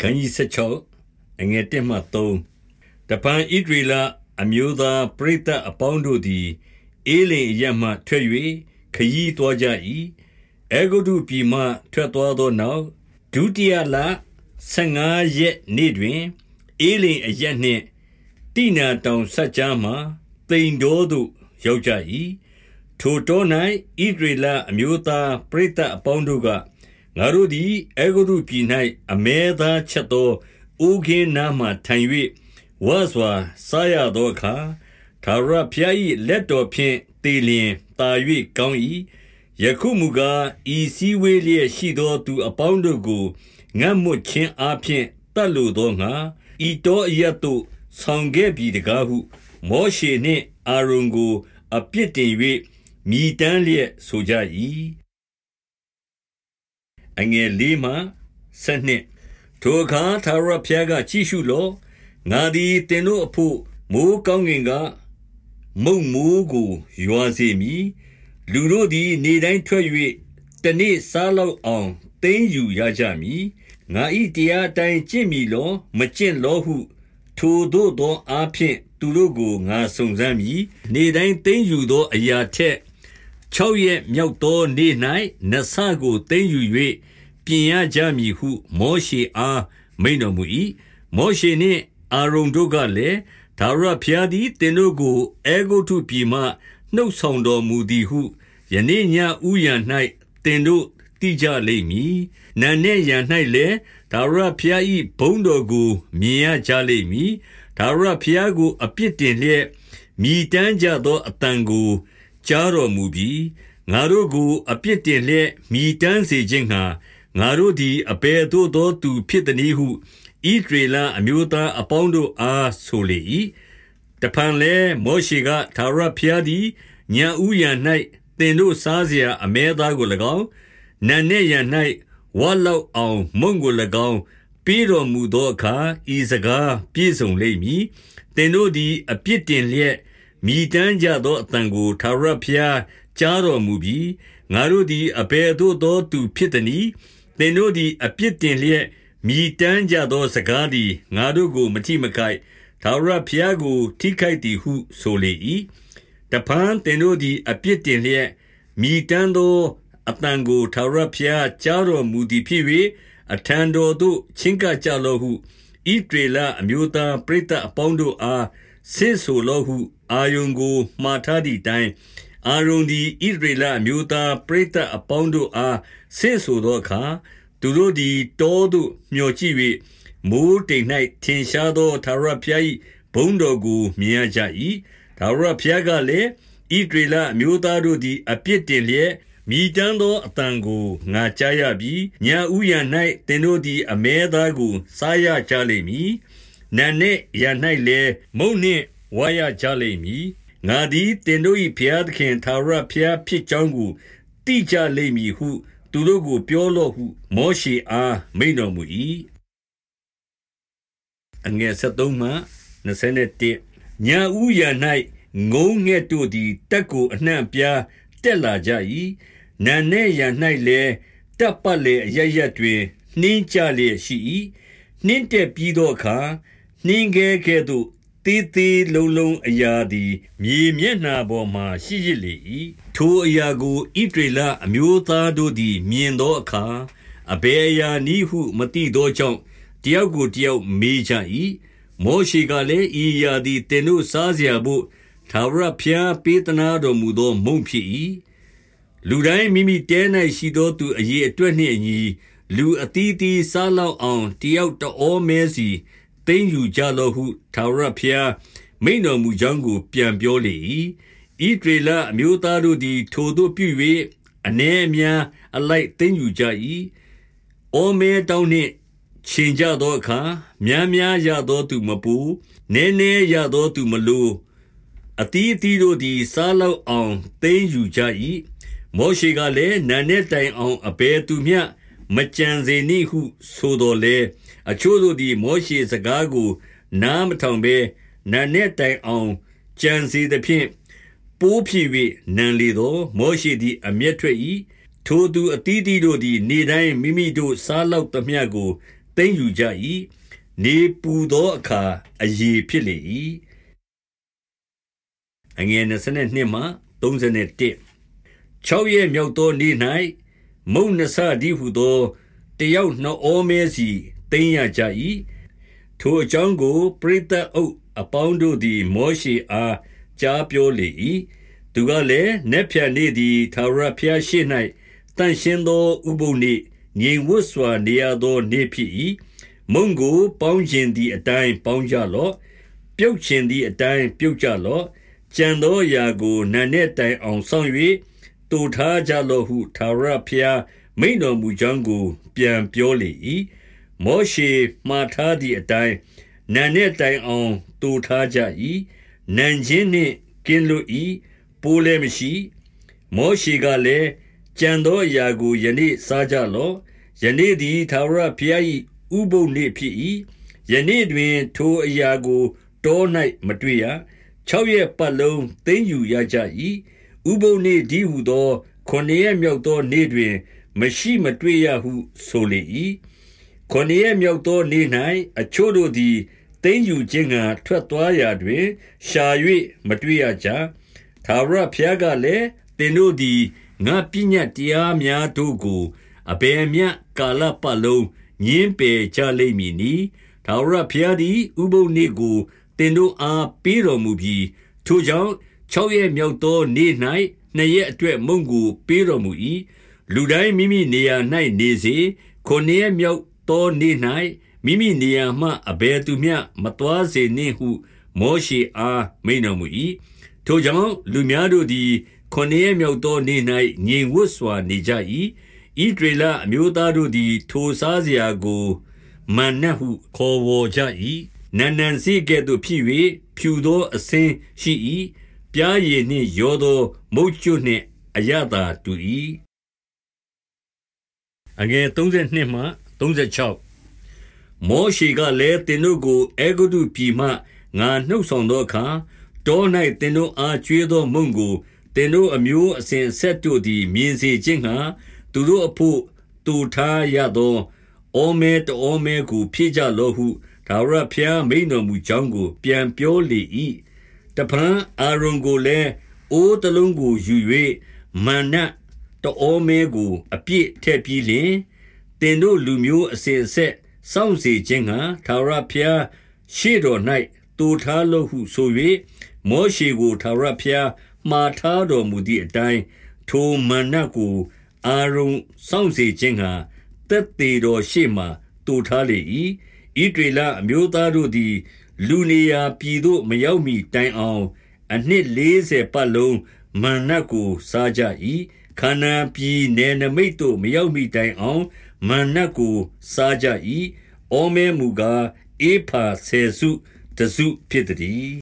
ခန်းကြီး16အငယ်1မှ3တပန်ဣဒရီလအမျိုးသားပရိသတ်အပေါင်းတို့သည်အေလင်ရမှထွက်၍ခရီးသွားကြ၏အေဂုတုပြည်မှထွက်သွားသောနောက်ဒုတိယလ15ရက်နေ့တွင်အေလင်အရက်နှင့်တိနာတောင်ဆက်ကြားမှတိန်တော်သို့ရောက်ကြ၏ထိုတော၌ဣဒရေလအမျိုးသားပရိသတ်အပေါင်းတို့က ငါတို့သည်အေဂုတုပြည်၌အမဲသားချက်သောအိုးခင်းနားမှထိုင်၍ဝါစွာစားရသောအခါသာရဖျား၏လက်တော်ဖြင့်တေလျင်တာ၍ကောင်း၏ယခုမူကားဤစည်းဝေးလျက်ရှိသောသူအပေါင်းတို့ကိုငတ်မွတ်ခြင်းအပြင်တတ်လိုသောငါဤတော်အရတ်တို့ဆောင်ခဲ့ပြီတကားဟု မောရှေနှင့်အာရုန်ကို အပြစ်တင်၍မြည်တမ်းလျက်ဆိုကြ၏ အငယ်လေးမှဆက်နှစ်ထိုအခါသာရဖျားကကြည့်ရှုလောငါသည်တင်တို့အဖို့မိုးကောင်းကင်ကမုံမိုးကိုရွာစေမည်လူတို့သည် နေတိုင်းထွက်၍တနေ့စားလောက်အောင်သိမ်းယူရကြမည်ငါဤတရားတိုင်းကျင့်မည်လောမကျင့်လောဟု ထိုတို့သောအားဖြင့်သူတို့ကိုငါစုံစမ်းမည်နေတိုင်းသိမ်းယူသောအရာထက်6ရက်မြောက်သောနေ့၌နဆကိုသိမ်းယူ၍ ပြင်ရကြမည်ဟု မောရှေအားမိန်တော်မူ၏မောရှေနှင့်အာရုန်တို့ကလည်းဒါရဖျားသည်တင်တို့ကိုအေဂုတ်ထုပြည်မှနှုတ်ဆောင်တော်မူသည်ဟုယနေ့ညဥယျာ၌တင်တို့တိကြလိမ့်မည်။နံနဲ့ရန်၌လည်းဒါဝရဖျား၏ဘုံတော်ကိုမြင်ရကြလိမ့်မည်။ဒါဝရဖျားကိုအပြစ်တင်လျက်မြည်တမ်းကြသောအတန်ကိုကြားတော်မူပြီးငါတို့ကိုအပြစ်တင်လျက်မြည်တမ်းစေခြင်းငှာ ငါတို့သည် အဘယ်သို့သောသူဖြစ်သနည်းဟု ဣသရေလအမျိုးသားအပေါင်းတို့အား ဆိုလေ၏။တဖန်လည်း မောရှေက၊ထာဝရဘုရားသည် ညဦးယံ၌သင်တို့စားစရာ အမဲသားကို၎င်း၊နံနက်ယံ၌ဝလောက်အောင်မုန့်ကို၎င်း ပေးတော်မူသောအခါ၊ဤစကားပြည့်စုံလိမ့်မည်။သင်တို့သည် အပြစ်တင်လျက် မြည်တမ်းကြသောအသံကို ထာဝရဘုရားကြားတော်မူပြီ။ငါတို့သည် အဘယ်သို့သောသူဖြစ်သနည်း သင်တို့သည်အပြစ်တင်လျက်မြည်တမ်းကြသောစကားသည်ငါတို့ကို မထိမခိုက်ထာဝရဘုရားကို ထိခိုက်သည်ဟုဆိုလေ၏တပန်းသင်တို့သည်အပြစ်တင်လျက်မြည်တမ်းသောအတန်ကိုထာဝရဘုရားကြားတော်မူသည်ဖြစ်၍အထံတော်သို့ချင်းကပ်ကြလောဟုဣဒေလအမျိုးသားပရိသတ်အပေါင်းတို့အားဆင့်ဆိုလောဟု အာယုန်ကိုမှားထားသည့်တိုင် အာရုန်သည်ဣဒေလအမျိုးသား ပရိသတ်အပေါင်းတို့အား ဆင့်ဆိုသောအခါ သူတို့သည် တောသို့ မျှော်ကြည့်၍မိုးတိမ်၌ထင်ရှားသောသာရဖျား၏ဘုံတော်ကို မြင်ရကြ၏သာရဖျားကလည်းဣဒေလအမျိုးသားတို့သည် အပြစ်တင်လျက်မိတမ်းသောအတန်ကို ငါကြားရပြီးညာဥယျာ၌တင်တို့သည် အမဲသားကို စားရကြလိမ့်မည်နန်နှင့်ရ၌လည်းမုံနှင့်ဝါရကြလိမ့်မည် ငါသည်တင်တို့၏ဘုရားသခင်သာရဘုရားဖြစ်ကြောင်းကိုတိကြလိမ့်မည်ဟု သူတို့ကိုပြောလော့ဟု မောရှေအားမိန်တော်မူ၏အငယ်73မှ21ညာဥယျာ၌ငုံငှက်တို့သည်တက်ကိုအနှံ့ပြားတက်လာကြ၏နန်နဲ့ရန်၌လည်းတပ်ပတ်လေအရရတွင်နှင်းကြလျက်ရှိ၏နှင်းတက်ပြီးသောအခါနှင်းကဲကဲ့သို့ သေးသေးလုံးလုံးအရာသည် မြေမျက်နှာပေါ်မှာရှိရလေ၏ထိုအရာကိုဣဒေလအမျိုးသားတို့သည် မြင်သောအခါအဘယ်အရာနည်းဟုမသိသောကြောင့်တယောက်ကိုတယောက်မေးကြ၏မောရှိကလည်းဤရာသည်တင်တို့စားစရာဘို့သာဝရဖျားပေးသနာတော်မူသောမုံဖြစ်၏လူတိုင်းမိမိတဲ၌ရှိသောသူအရေးအတွက်နှင့်အညီလူအသီးသီးစားလောက်အောင်တယောက်တအောမဲစီ သိမ့်ယူကြလောဟုထာဝရဘုရားမိန်တော်မူကြောင်းကို ပြန်ပြောလေ၏ဣဒေလအမျိုးသားတို့သည် ထိုသို့ပြု၍အ ਨੇ အများအလိုက်သိမ့်ယူကြ၏အိုမဲတောင်းနှင့်ချိန်ကြသောအခါများများရသောသူမပူနည်းနည်းရသောသူမလိုအတီးအတီးတို့သည် စားလောက်အောင်သိမ့်ယူကြ၏မောရှေကလည်းနာနဲ့တိုင်အောင်အဘယ်သူမျှမကြံစေနှင့်ဟု ဆိုတော်လေ အချို့တို့သည် မောရှေစကားကို နားမထောင်ဘဲနာနဲ့တိုင်အောင် ကြံစေသဖြင့် ပိုးဖြစ်၍နံလေသောမောရှေသည် အမျက်ထွက်၏ထိုသူအသီးသီးတို့သည် နေတိုင်းမိမိတို့ စားလောက်သမျှကို သိမ်းယူကြ၏နေပူသောအခါအယေဖြစ်လေ၏အငယ်22မှ31 6ရက်မြောက်သောနေ့၌မုံနဆဒီဟုသော တယောက်နှောမဲစီ သိမ်းရကြ၏ထိုအကြောင်းကို ပရိသတ်အုပ်အပေါင်းတို့သည် မောရှေအားကြားပြောလေ၏သူကလည်းနက်ဖြန်နေ့သည်သာရဖျားရှိ၌တန်ရှင်းသောဥပုပ်နေ့ငြိမ်ဝတ်စွာနေရသောနေ့ဖြစ်၏မုံကို ပေါင်းခြင်းသည့်အတိုင်းပေါင်းကြလော့ပြုတ်ခြင်းသည့်အတိုင်းပြုတ်ကြလော့ကြံသောအရာကိုနာနဲ့တိုင်အောင်ဆောင်၍တူထားကြလော့ဟုသာရဖျားမိန်တော်မူကြောင်းကို ပြန်ပြောလေ၏ မောရှေမှားထားသည့်အတိုင်းနာနဲ့တိုင်အောင်တူထားကြ၏နန်ချင်းနှင့်ကင်းလွတ်၏ပိုးလည်းမရှိမောရှေကလည်းကြံသောအရာကိုယနေ့စားကြလော့ယနေ့သည်သာရဖျား၏ဥပုပ်နေ့ဖြစ်၏ယနေ့တွင် ထိုအရာကိုတော၌မတွေ့ရ6ရက်ပတ်လုံးသိမ်းယူရကြ၏ဥပုပ်နေ့ဒီဟုသောခொနည်းမြောက်သောနေ့တွင် မရှိမတွေ့ရဟုဆိုလေ၏ ခொနည်းမြောက်သောနေ့၌အချို့တို့သည်သိမ်းယူခြင်းငှာထွက်သွားရာတွင် ရှာ၍မတွေ့ရကြသာရဖျားကလည်းသင်တို့သည်ငါပညာတရားများတို့ကိုအဘယ်မျှကာလပတ်လုံးညင်းပယ်ကြလိမ့်မည်နီထာဝရဘုရားသည်ဥပုပ်နေ့ကိုတင်တို့အားပေးတော်မူပြီးထိုကြောင့်6ရက်မြောက်သောနေ့၌နှစ်ရက်အတွက်မုံကိုပေးတော်မူ၏လူတိုင်းမိမိနေရာ၌နေစေခုနှစ်ရက်မြောက် သောနေ့၌မိမိနေရာမှအဘယ်သူမျှမသွားစေနှင့်ဟု မောရှေအားမိန်တော်မူ၏ထိုကြောင့်လူများတို့သည်ခုနှစ်ရက်မြောက်သောနေ့၌ငြိမ်ဝတ်စွာနေကြ၏ဣဒရေလအမျိုးသားတို့သည် ထိုစားစရာကိုမန်နဟုခေါ်ဝေါ်ကြ၏နန်နန်စီကဲ့သို့ဖြစ်၍ဖြူသောအစင်းရှိ၏ပြားရည်နှင့်ရောသောမုတ်ကျွနှင့်အရသာတူ၏အငယ်32မှ 36မောရှေကလည်းတင်တို့ကိုအေဂုတုပြည်မှငါနှုတ်ဆောင်သောအခါတော၌တင်တို့အားကျွေးသောမုံကိုတင်တို့အမျိုးအစဉ်ဆက်တို့သည် မြင်စေခြင်းငှာသူတို့အဖို့တူထားရသောအောမဲတောမဲကိုဖြည့်ကြလောဟုဒါဝရဖျားမိန်တော်မူကြောင်းကို ပြန်ပြောလေ၏တပံအာရုံကိုလည်းအိုးတလုံးကိုယူ၍မာနတောမဲကို အပြည့်ထည့်ပြီးလျှင် တင်တို့လူမျိုးအစဉ်ဆက်စောင့်စေခြင်းငှာဒါဝရဖျားရှေ့တော်၌တူထားလို့ဟုဆို၍မောရှေကိုဒါဝရဖျားမှားထားတော်မူသည့်အတိုင်းထိုမာနကိုအာရုံစောင့်စေခြင်းဟာတက်သေးတော်ရှေ့မှတူထားလေ၏ဣဒေလအမျိုးသားတို့သည် လူနေရာပြည်သို့မရောက်မီတိုင်အောင် အနှစ်40ပတ်လုံးမန္နကိုစားကြ၏ခန္နာပြည်နယ်နမိတ်တို့မရောက်မီတိုင်အောင် မန္နကိုစားကြ၏အောမဲမူကားအေဖာဆယ်စုတစုဖြစ်သည်